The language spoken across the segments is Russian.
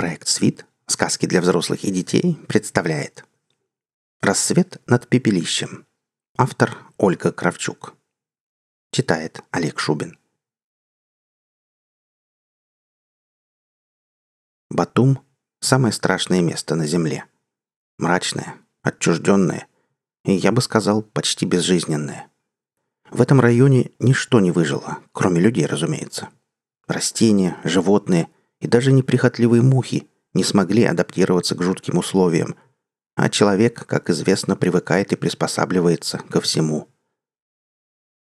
Проект «Свит. Сказки для взрослых и детей» представляет «Рассвет над пепелищем». Автор Ольга Кравчук. Читает Олег Шубин. Батум – самое страшное место на Земле. Мрачное, отчужденное и, я бы сказал, почти безжизненное. В этом районе ничто не выжило, кроме людей, разумеется. Растения, животные – и даже неприхотливые мухи не смогли адаптироваться к жутким условиям, а человек, как известно, привыкает и приспосабливается ко всему.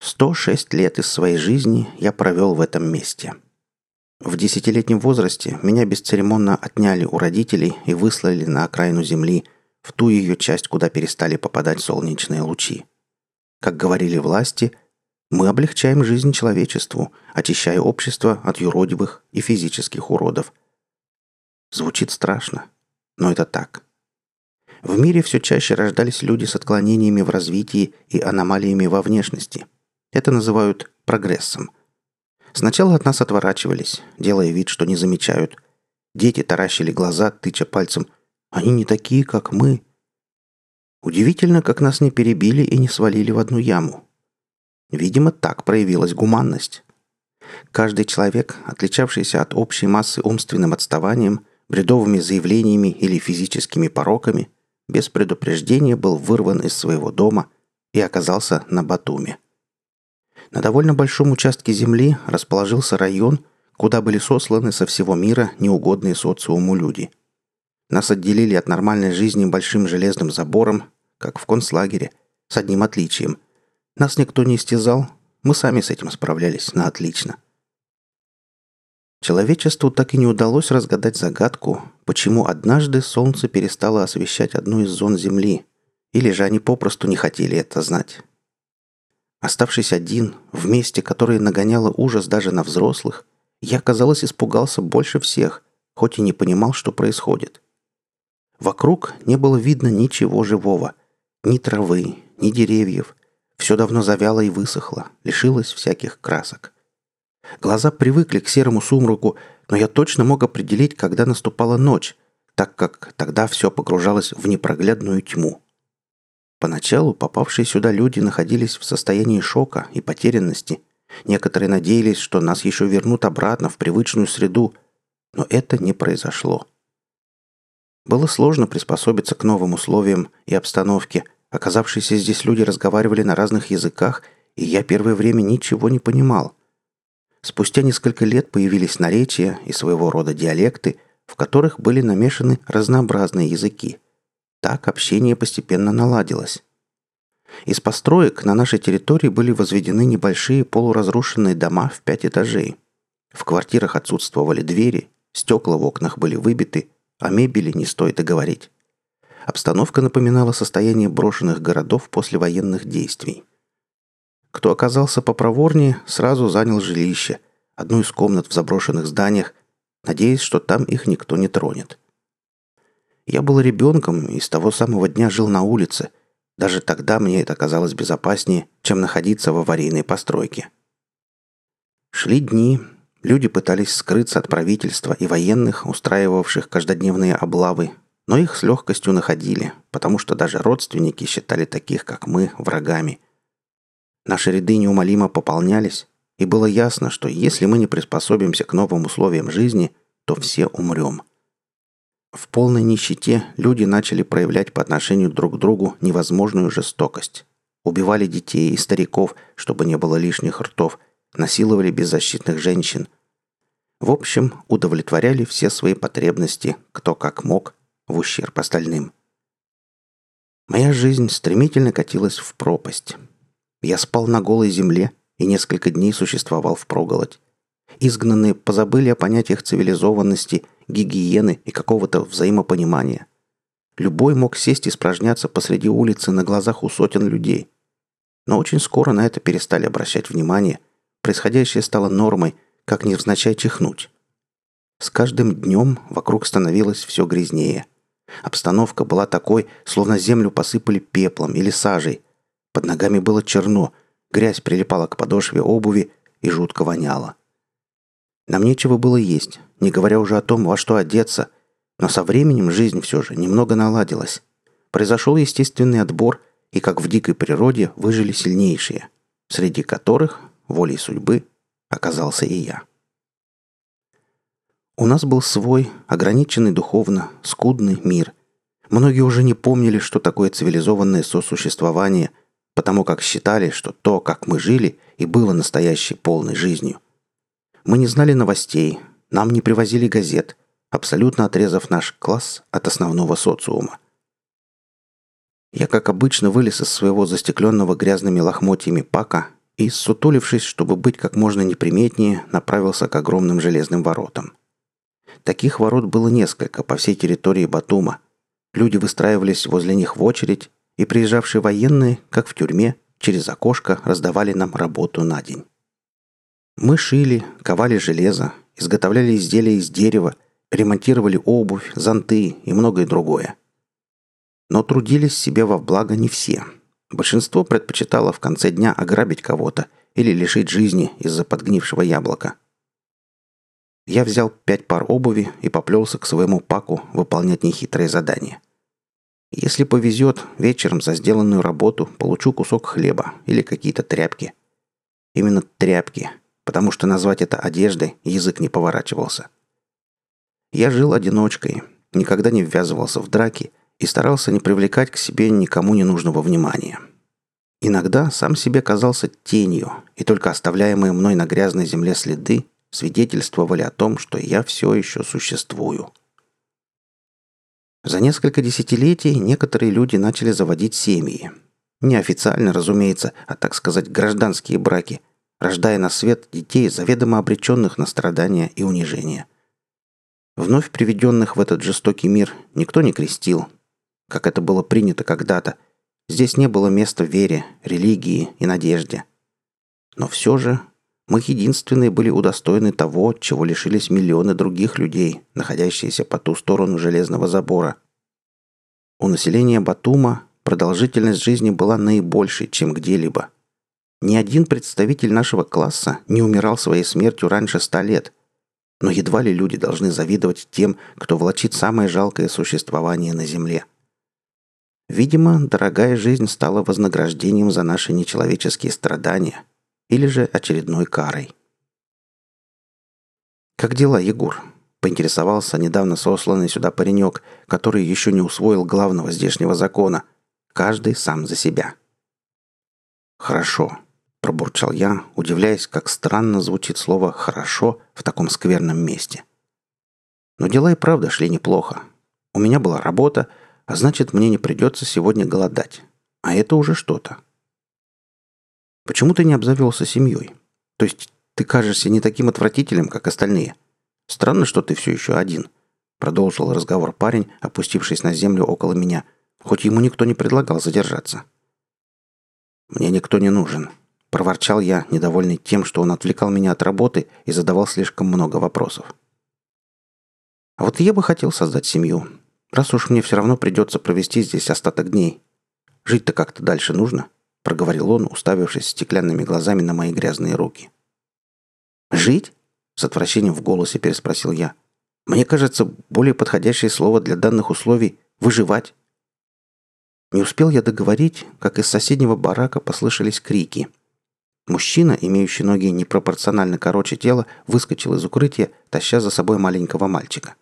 106 лет из своей жизни я провел в этом месте. В десятилетнем возрасте меня бесцеремонно отняли у родителей и выслали на окраину Земли, в ту ее часть, куда перестали попадать солнечные лучи. Как говорили власти – мы облегчаем жизнь человечеству, очищая общество от юродивых и физических уродов. Звучит страшно, но это так. В мире все чаще рождались люди с отклонениями в развитии и аномалиями во внешности. Это называют прогрессом. Сначала от нас отворачивались, делая вид, что не замечают. Дети таращили глаза, тыча пальцем. Они не такие, как мы. Удивительно, как нас не перебили и не свалили в одну яму. Видимо, так проявилась гуманность. Каждый человек, отличавшийся от общей массы умственным отставанием, бредовыми заявлениями или физическими пороками, без предупреждения был вырван из своего дома и оказался на Батуме. На довольно большом участке земли расположился район, куда были сосланы со всего мира неугодные социуму люди. Нас отделили от нормальной жизни большим железным забором, как в концлагере, с одним отличием – нас никто не истязал, мы сами с этим справлялись на отлично. Человечеству так и не удалось разгадать загадку, почему однажды Солнце перестало освещать одну из зон Земли, или же они попросту не хотели это знать. Оставшись один, в месте, которое нагоняло ужас даже на взрослых, я, казалось, испугался больше всех, хоть и не понимал, что происходит. Вокруг не было видно ничего живого. Ни травы, ни деревьев, все давно завяло и высохло, лишилось всяких красок. Глаза привыкли к серому сумраку, но я точно мог определить, когда наступала ночь, так как тогда все погружалось в непроглядную тьму. Поначалу попавшие сюда люди находились в состоянии шока и потерянности. Некоторые надеялись, что нас еще вернут обратно в привычную среду, но это не произошло. Было сложно приспособиться к новым условиям и обстановке – Оказавшиеся здесь люди разговаривали на разных языках, и я первое время ничего не понимал. Спустя несколько лет появились наречия и своего рода диалекты, в которых были намешаны разнообразные языки. Так общение постепенно наладилось. Из построек на нашей территории были возведены небольшие полуразрушенные дома в пять этажей. В квартирах отсутствовали двери, стекла в окнах были выбиты, о мебели не стоит и говорить. Обстановка напоминала состояние брошенных городов после военных действий. Кто оказался попроворнее, сразу занял жилище, одну из комнат в заброшенных зданиях, надеясь, что там их никто не тронет. Я был ребенком и с того самого дня жил на улице. Даже тогда мне это казалось безопаснее, чем находиться в аварийной постройке. Шли дни, люди пытались скрыться от правительства и военных, устраивавших каждодневные облавы, но их с легкостью находили, потому что даже родственники считали таких, как мы, врагами. Наши ряды неумолимо пополнялись, и было ясно, что если мы не приспособимся к новым условиям жизни, то все умрем. В полной нищете люди начали проявлять по отношению друг к другу невозможную жестокость. Убивали детей и стариков, чтобы не было лишних ртов, насиловали беззащитных женщин. В общем, удовлетворяли все свои потребности, кто как мог, в ущерб остальным. Моя жизнь стремительно катилась в пропасть. Я спал на голой земле и несколько дней существовал в проголодь. Изгнанные позабыли о понятиях цивилизованности, гигиены и какого-то взаимопонимания. Любой мог сесть и испражняться посреди улицы на глазах у сотен людей. Но очень скоро на это перестали обращать внимание. Происходящее стало нормой, как невзначай чихнуть. С каждым днем вокруг становилось все грязнее – Обстановка была такой, словно землю посыпали пеплом или сажей. Под ногами было черно, грязь прилипала к подошве обуви и жутко воняла. Нам нечего было есть, не говоря уже о том, во что одеться, но со временем жизнь все же немного наладилась. Произошел естественный отбор, и как в дикой природе выжили сильнейшие, среди которых, волей судьбы, оказался и я. У нас был свой, ограниченный духовно, скудный мир. Многие уже не помнили, что такое цивилизованное сосуществование, потому как считали, что то, как мы жили, и было настоящей полной жизнью. Мы не знали новостей, нам не привозили газет, абсолютно отрезав наш класс от основного социума. Я, как обычно, вылез из своего застекленного грязными лохмотьями пака и, сутулившись, чтобы быть как можно неприметнее, направился к огромным железным воротам. Таких ворот было несколько по всей территории Батума. Люди выстраивались возле них в очередь, и приезжавшие военные, как в тюрьме, через окошко раздавали нам работу на день. Мы шили, ковали железо, изготовляли изделия из дерева, ремонтировали обувь, зонты и многое другое. Но трудились себе во благо не все. Большинство предпочитало в конце дня ограбить кого-то или лишить жизни из-за подгнившего яблока. Я взял пять пар обуви и поплелся к своему паку выполнять нехитрое задание. Если повезет, вечером за сделанную работу получу кусок хлеба или какие-то тряпки. Именно тряпки, потому что назвать это одеждой язык не поворачивался. Я жил одиночкой, никогда не ввязывался в драки и старался не привлекать к себе никому ненужного внимания. Иногда сам себе казался тенью, и только оставляемые мной на грязной земле следы свидетельствовали о том, что я все еще существую. За несколько десятилетий некоторые люди начали заводить семьи. Неофициально, разумеется, а так сказать гражданские браки, рождая на свет детей, заведомо обреченных на страдания и унижение. Вновь приведенных в этот жестокий мир никто не крестил, как это было принято когда-то. Здесь не было места вере, религии и надежде. Но все же мы единственные были удостоены того, чего лишились миллионы других людей, находящиеся по ту сторону железного забора. У населения Батума продолжительность жизни была наибольшей, чем где-либо – ни один представитель нашего класса не умирал своей смертью раньше ста лет. Но едва ли люди должны завидовать тем, кто влачит самое жалкое существование на Земле. Видимо, дорогая жизнь стала вознаграждением за наши нечеловеческие страдания или же очередной карой. «Как дела, Егор?» – поинтересовался недавно сосланный сюда паренек, который еще не усвоил главного здешнего закона – каждый сам за себя. «Хорошо», – пробурчал я, удивляясь, как странно звучит слово «хорошо» в таком скверном месте. Но дела и правда шли неплохо. У меня была работа, а значит, мне не придется сегодня голодать. А это уже что-то. Почему ты не обзавелся семьей? То есть ты кажешься не таким отвратителем, как остальные. Странно, что ты все еще один. Продолжил разговор парень, опустившись на землю около меня, хоть ему никто не предлагал задержаться. Мне никто не нужен, Проворчал я, недовольный тем, что он отвлекал меня от работы и задавал слишком много вопросов. А вот я бы хотел создать семью, раз уж мне все равно придется провести здесь остаток дней. Жить-то как-то дальше нужно, проговорил он, уставившись стеклянными глазами на мои грязные руки. Жить? С отвращением в голосе переспросил я. Мне кажется, более подходящее слово для данных условий – выживать. Не успел я договорить, как из соседнего барака послышались крики – Мужчина, имеющий ноги непропорционально короче тела, выскочил из укрытия, таща за собой маленького мальчика.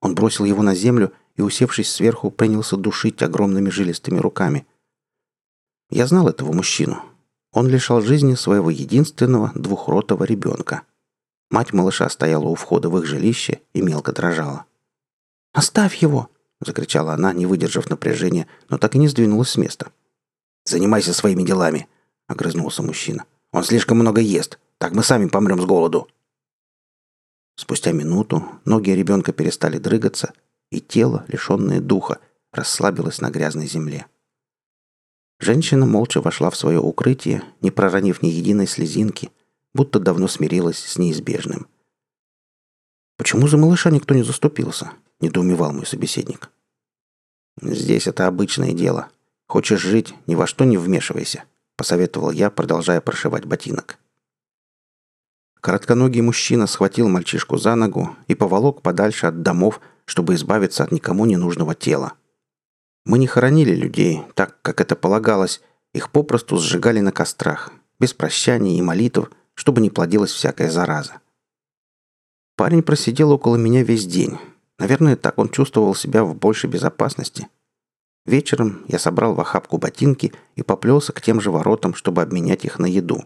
Он бросил его на землю и, усевшись сверху, принялся душить огромными жилистыми руками. Я знал этого мужчину. Он лишал жизни своего единственного двухротого ребенка. Мать малыша стояла у входа в их жилище и мелко дрожала. «Оставь его!» — закричала она, не выдержав напряжения, но так и не сдвинулась с места. «Занимайся своими делами!» — огрызнулся мужчина. — он слишком много ест. Так мы сами помрем с голоду». Спустя минуту ноги ребенка перестали дрыгаться, и тело, лишенное духа, расслабилось на грязной земле. Женщина молча вошла в свое укрытие, не проронив ни единой слезинки, будто давно смирилась с неизбежным. «Почему за малыша никто не заступился?» – недоумевал мой собеседник. «Здесь это обычное дело. Хочешь жить, ни во что не вмешивайся», посоветовал я, продолжая прошивать ботинок. коротконогий мужчина схватил мальчишку за ногу и поволок подальше от домов, чтобы избавиться от никому ненужного тела. Мы не хоронили людей, так, как это полагалось, их попросту сжигали на кострах, без прощаний и молитв, чтобы не плодилась всякая зараза. Парень просидел около меня весь день. Наверное, так он чувствовал себя в большей безопасности. Вечером я собрал в охапку ботинки и поплелся к тем же воротам, чтобы обменять их на еду.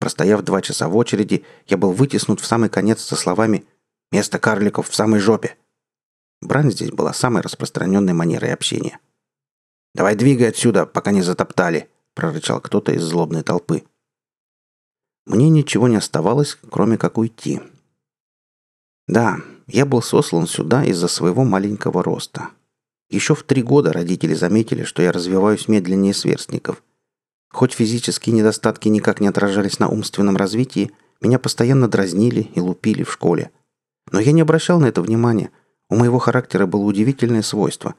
Простояв два часа в очереди, я был вытеснут в самый конец со словами «Место карликов в самой жопе». Брань здесь была самой распространенной манерой общения. «Давай двигай отсюда, пока не затоптали», — прорычал кто-то из злобной толпы. Мне ничего не оставалось, кроме как уйти. Да, я был сослан сюда из-за своего маленького роста. Еще в три года родители заметили, что я развиваюсь медленнее сверстников. Хоть физические недостатки никак не отражались на умственном развитии, меня постоянно дразнили и лупили в школе. Но я не обращал на это внимания. У моего характера было удивительное свойство.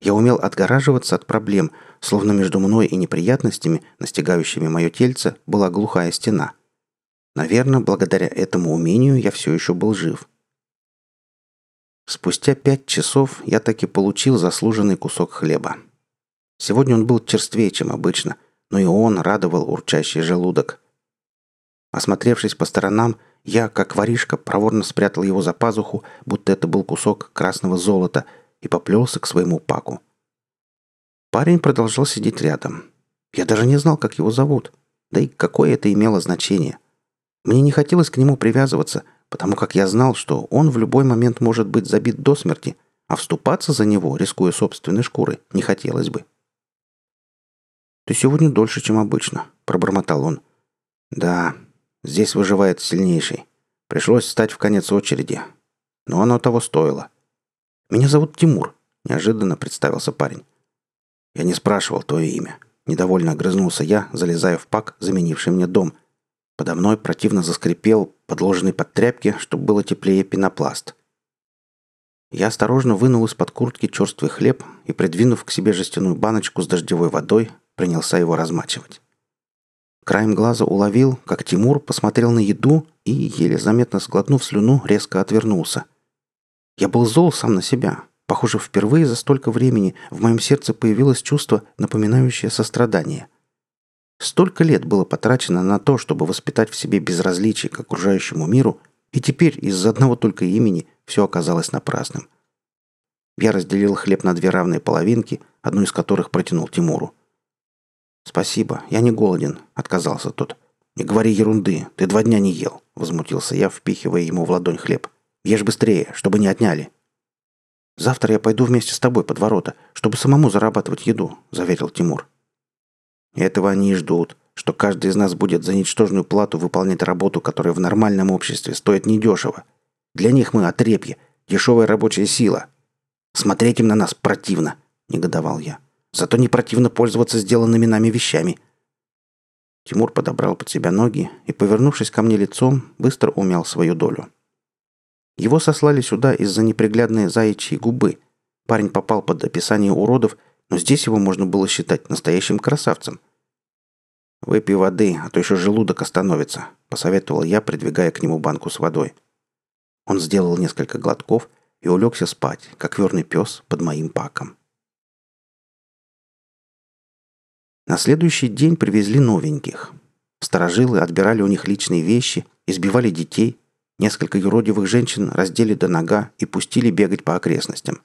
Я умел отгораживаться от проблем, словно между мной и неприятностями, настигающими мое тельце, была глухая стена. Наверное, благодаря этому умению я все еще был жив. Спустя пять часов я таки получил заслуженный кусок хлеба. Сегодня он был черствее, чем обычно, но и он радовал урчащий желудок. Осмотревшись по сторонам, я, как воришка, проворно спрятал его за пазуху, будто это был кусок красного золота, и поплелся к своему паку. Парень продолжал сидеть рядом. Я даже не знал, как его зовут. Да и какое это имело значение. Мне не хотелось к нему привязываться – потому как я знал, что он в любой момент может быть забит до смерти, а вступаться за него, рискуя собственной шкурой, не хотелось бы. «Ты сегодня дольше, чем обычно», — пробормотал он. «Да, здесь выживает сильнейший. Пришлось встать в конец очереди. Но оно того стоило. Меня зовут Тимур», — неожиданно представился парень. Я не спрашивал твое имя. Недовольно огрызнулся я, залезая в пак, заменивший мне дом — Подо мной противно заскрипел, подложенный под тряпки, чтобы было теплее пенопласт. Я осторожно вынул из-под куртки черствый хлеб и, придвинув к себе жестяную баночку с дождевой водой, принялся его размачивать. Краем глаза уловил, как Тимур посмотрел на еду и, еле заметно сглотнув слюну, резко отвернулся. Я был зол сам на себя. Похоже, впервые за столько времени в моем сердце появилось чувство, напоминающее сострадание – Столько лет было потрачено на то, чтобы воспитать в себе безразличие к окружающему миру, и теперь из-за одного только имени все оказалось напрасным. Я разделил хлеб на две равные половинки, одну из которых протянул Тимуру. «Спасибо, я не голоден», — отказался тот. «Не говори ерунды, ты два дня не ел», — возмутился я, впихивая ему в ладонь хлеб. «Ешь быстрее, чтобы не отняли». «Завтра я пойду вместе с тобой под ворота, чтобы самому зарабатывать еду», — заверил Тимур. Этого они и ждут, что каждый из нас будет за ничтожную плату выполнять работу, которая в нормальном обществе стоит недешево. Для них мы отрепье, дешевая рабочая сила. Смотреть им на нас противно, негодовал я. Зато не противно пользоваться сделанными нами вещами. Тимур подобрал под себя ноги и, повернувшись ко мне лицом, быстро умял свою долю. Его сослали сюда из-за неприглядной заячьей губы. Парень попал под описание уродов, но здесь его можно было считать настоящим красавцем. «Выпей воды, а то еще желудок остановится», — посоветовал я, придвигая к нему банку с водой. Он сделал несколько глотков и улегся спать, как верный пес под моим паком. На следующий день привезли новеньких. Сторожилы отбирали у них личные вещи, избивали детей, несколько юродивых женщин раздели до нога и пустили бегать по окрестностям.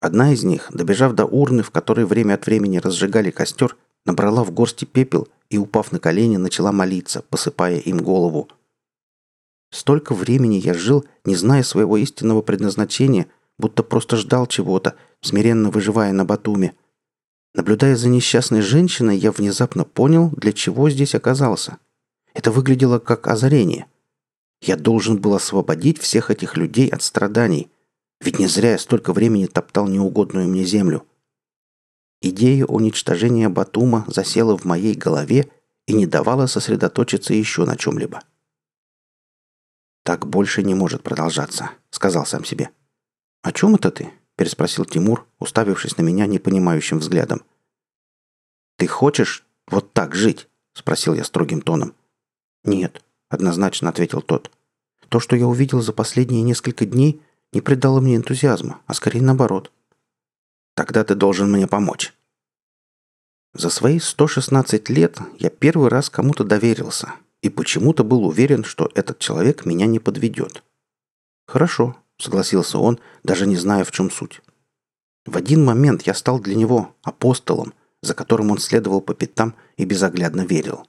Одна из них, добежав до урны, в которой время от времени разжигали костер, набрала в горсти пепел и, упав на колени, начала молиться, посыпая им голову. Столько времени я жил, не зная своего истинного предназначения, будто просто ждал чего-то, смиренно выживая на Батуме. Наблюдая за несчастной женщиной, я внезапно понял, для чего здесь оказался. Это выглядело как озарение. Я должен был освободить всех этих людей от страданий. Ведь не зря я столько времени топтал неугодную мне землю. Идея уничтожения Батума засела в моей голове и не давала сосредоточиться еще на чем-либо. «Так больше не может продолжаться», — сказал сам себе. «О чем это ты?» — переспросил Тимур, уставившись на меня непонимающим взглядом. «Ты хочешь вот так жить?» — спросил я строгим тоном. «Нет, — однозначно ответил тот. «То, что я увидел за последние несколько дней, не придало мне энтузиазма, а скорее наоборот». «Тогда ты должен мне помочь». За свои 116 лет я первый раз кому-то доверился и почему-то был уверен, что этот человек меня не подведет. «Хорошо», — согласился он, даже не зная, в чем суть. В один момент я стал для него апостолом, за которым он следовал по пятам и безоглядно верил.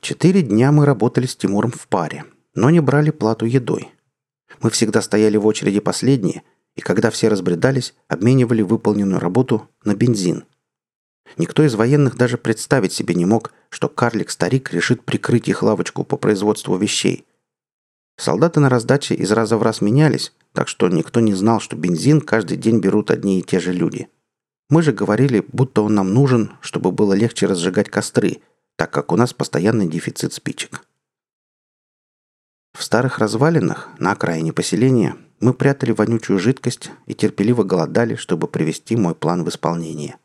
Четыре дня мы работали с Тимуром в паре, но не брали плату едой. Мы всегда стояли в очереди последние, и когда все разбредались, обменивали выполненную работу на бензин. Никто из военных даже представить себе не мог, что карлик-старик решит прикрыть их лавочку по производству вещей. Солдаты на раздаче из раза в раз менялись, так что никто не знал, что бензин каждый день берут одни и те же люди. Мы же говорили, будто он нам нужен, чтобы было легче разжигать костры, так как у нас постоянный дефицит спичек. В старых развалинах, на окраине поселения, мы прятали вонючую жидкость и терпеливо голодали, чтобы привести мой план в исполнение.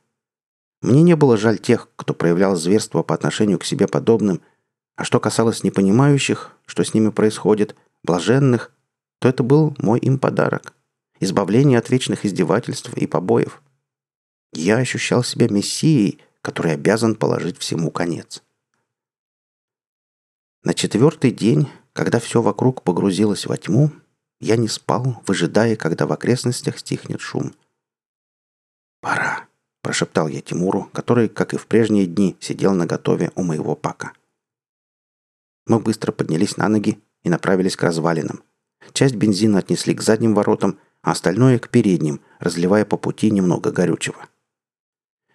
Мне не было жаль тех, кто проявлял зверство по отношению к себе подобным, а что касалось непонимающих, что с ними происходит, блаженных, то это был мой им подарок. Избавление от вечных издевательств и побоев. Я ощущал себя мессией, который обязан положить всему конец. На четвертый день, когда все вокруг погрузилось во тьму, я не спал, выжидая, когда в окрестностях стихнет шум. «Пора», – прошептал я Тимуру, который, как и в прежние дни, сидел на готове у моего пака. Мы быстро поднялись на ноги и направились к развалинам. Часть бензина отнесли к задним воротам, а остальное – к передним, разливая по пути немного горючего.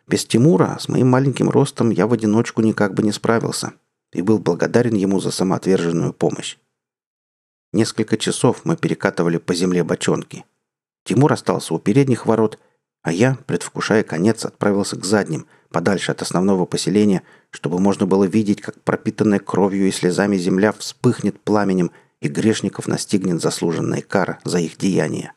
Без Тимура с моим маленьким ростом я в одиночку никак бы не справился и был благодарен ему за самоотверженную помощь. Несколько часов мы перекатывали по земле бочонки. Тимур остался у передних ворот, а я, предвкушая конец, отправился к задним, подальше от основного поселения, чтобы можно было видеть, как пропитанная кровью и слезами земля вспыхнет пламенем и грешников настигнет заслуженная кара за их деяния.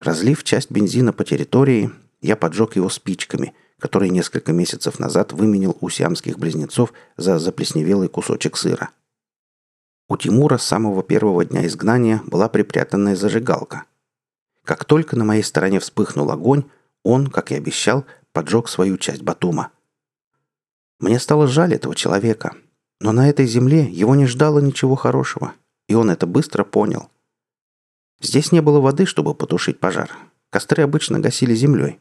Разлив часть бензина по территории, я поджег его спичками, которые несколько месяцев назад выменил у сиамских близнецов за заплесневелый кусочек сыра. У Тимура с самого первого дня изгнания была припрятанная зажигалка. Как только на моей стороне вспыхнул огонь, он, как и обещал, поджег свою часть Батума. Мне стало жаль этого человека, но на этой земле его не ждало ничего хорошего, и он это быстро понял. Здесь не было воды, чтобы потушить пожар. Костры обычно гасили землей.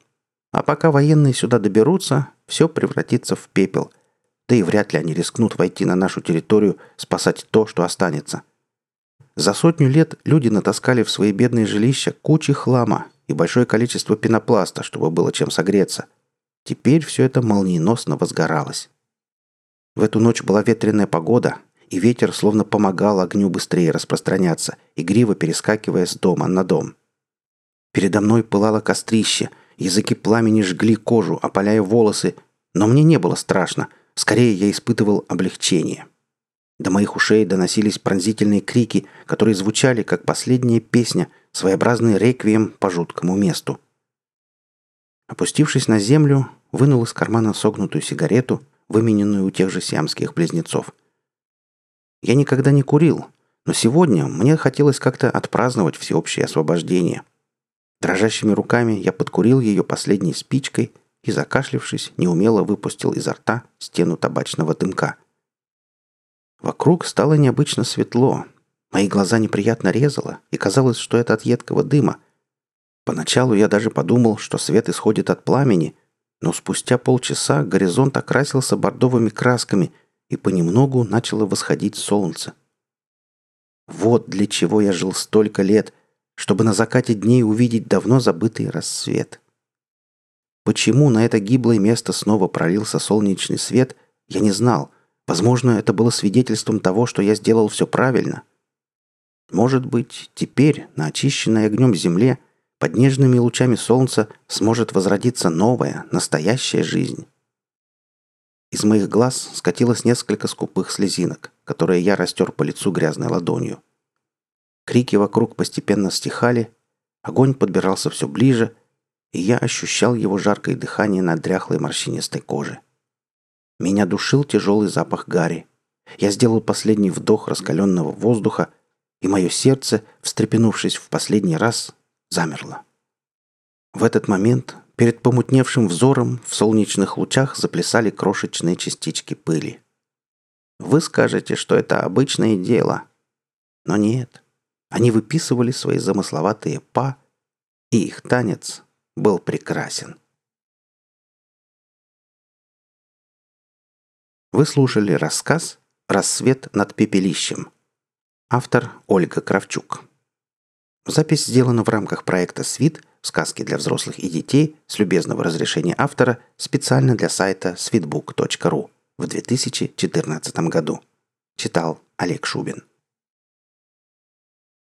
А пока военные сюда доберутся, все превратится в пепел. Да и вряд ли они рискнут войти на нашу территорию, спасать то, что останется. За сотню лет люди натаскали в свои бедные жилища кучи хлама и большое количество пенопласта, чтобы было чем согреться. Теперь все это молниеносно возгоралось. В эту ночь была ветреная погода, и ветер словно помогал огню быстрее распространяться, игриво перескакивая с дома на дом. Передо мной пылало кострище – Языки пламени жгли кожу, опаляя волосы, но мне не было страшно. Скорее, я испытывал облегчение. До моих ушей доносились пронзительные крики, которые звучали, как последняя песня, своеобразный реквием по жуткому месту. Опустившись на землю, вынул из кармана согнутую сигарету, вымененную у тех же сиамских близнецов. Я никогда не курил, но сегодня мне хотелось как-то отпраздновать всеобщее освобождение – Дрожащими руками я подкурил ее последней спичкой и, закашлившись, неумело выпустил изо рта стену табачного дымка. Вокруг стало необычно светло. Мои глаза неприятно резало, и казалось, что это от едкого дыма. Поначалу я даже подумал, что свет исходит от пламени, но спустя полчаса горизонт окрасился бордовыми красками, и понемногу начало восходить солнце. Вот для чего я жил столько лет, чтобы на закате дней увидеть давно забытый рассвет. Почему на это гиблое место снова пролился солнечный свет, я не знал. Возможно, это было свидетельством того, что я сделал все правильно. Может быть, теперь на очищенной огнем земле под нежными лучами солнца сможет возродиться новая, настоящая жизнь. Из моих глаз скатилось несколько скупых слезинок, которые я растер по лицу грязной ладонью. Крики вокруг постепенно стихали, огонь подбирался все ближе, и я ощущал его жаркое дыхание на дряхлой морщинистой коже. Меня душил тяжелый запах гари. Я сделал последний вдох раскаленного воздуха, и мое сердце, встрепенувшись в последний раз, замерло. В этот момент перед помутневшим взором в солнечных лучах заплясали крошечные частички пыли. Вы скажете, что это обычное дело. Но нет. Они выписывали свои замысловатые па, и их танец был прекрасен. Вы слушали рассказ «Рассвет над пепелищем». Автор Ольга Кравчук. Запись сделана в рамках проекта «Свит. Сказки для взрослых и детей» с любезного разрешения автора специально для сайта sweetbook.ru в 2014 году. Читал Олег Шубин.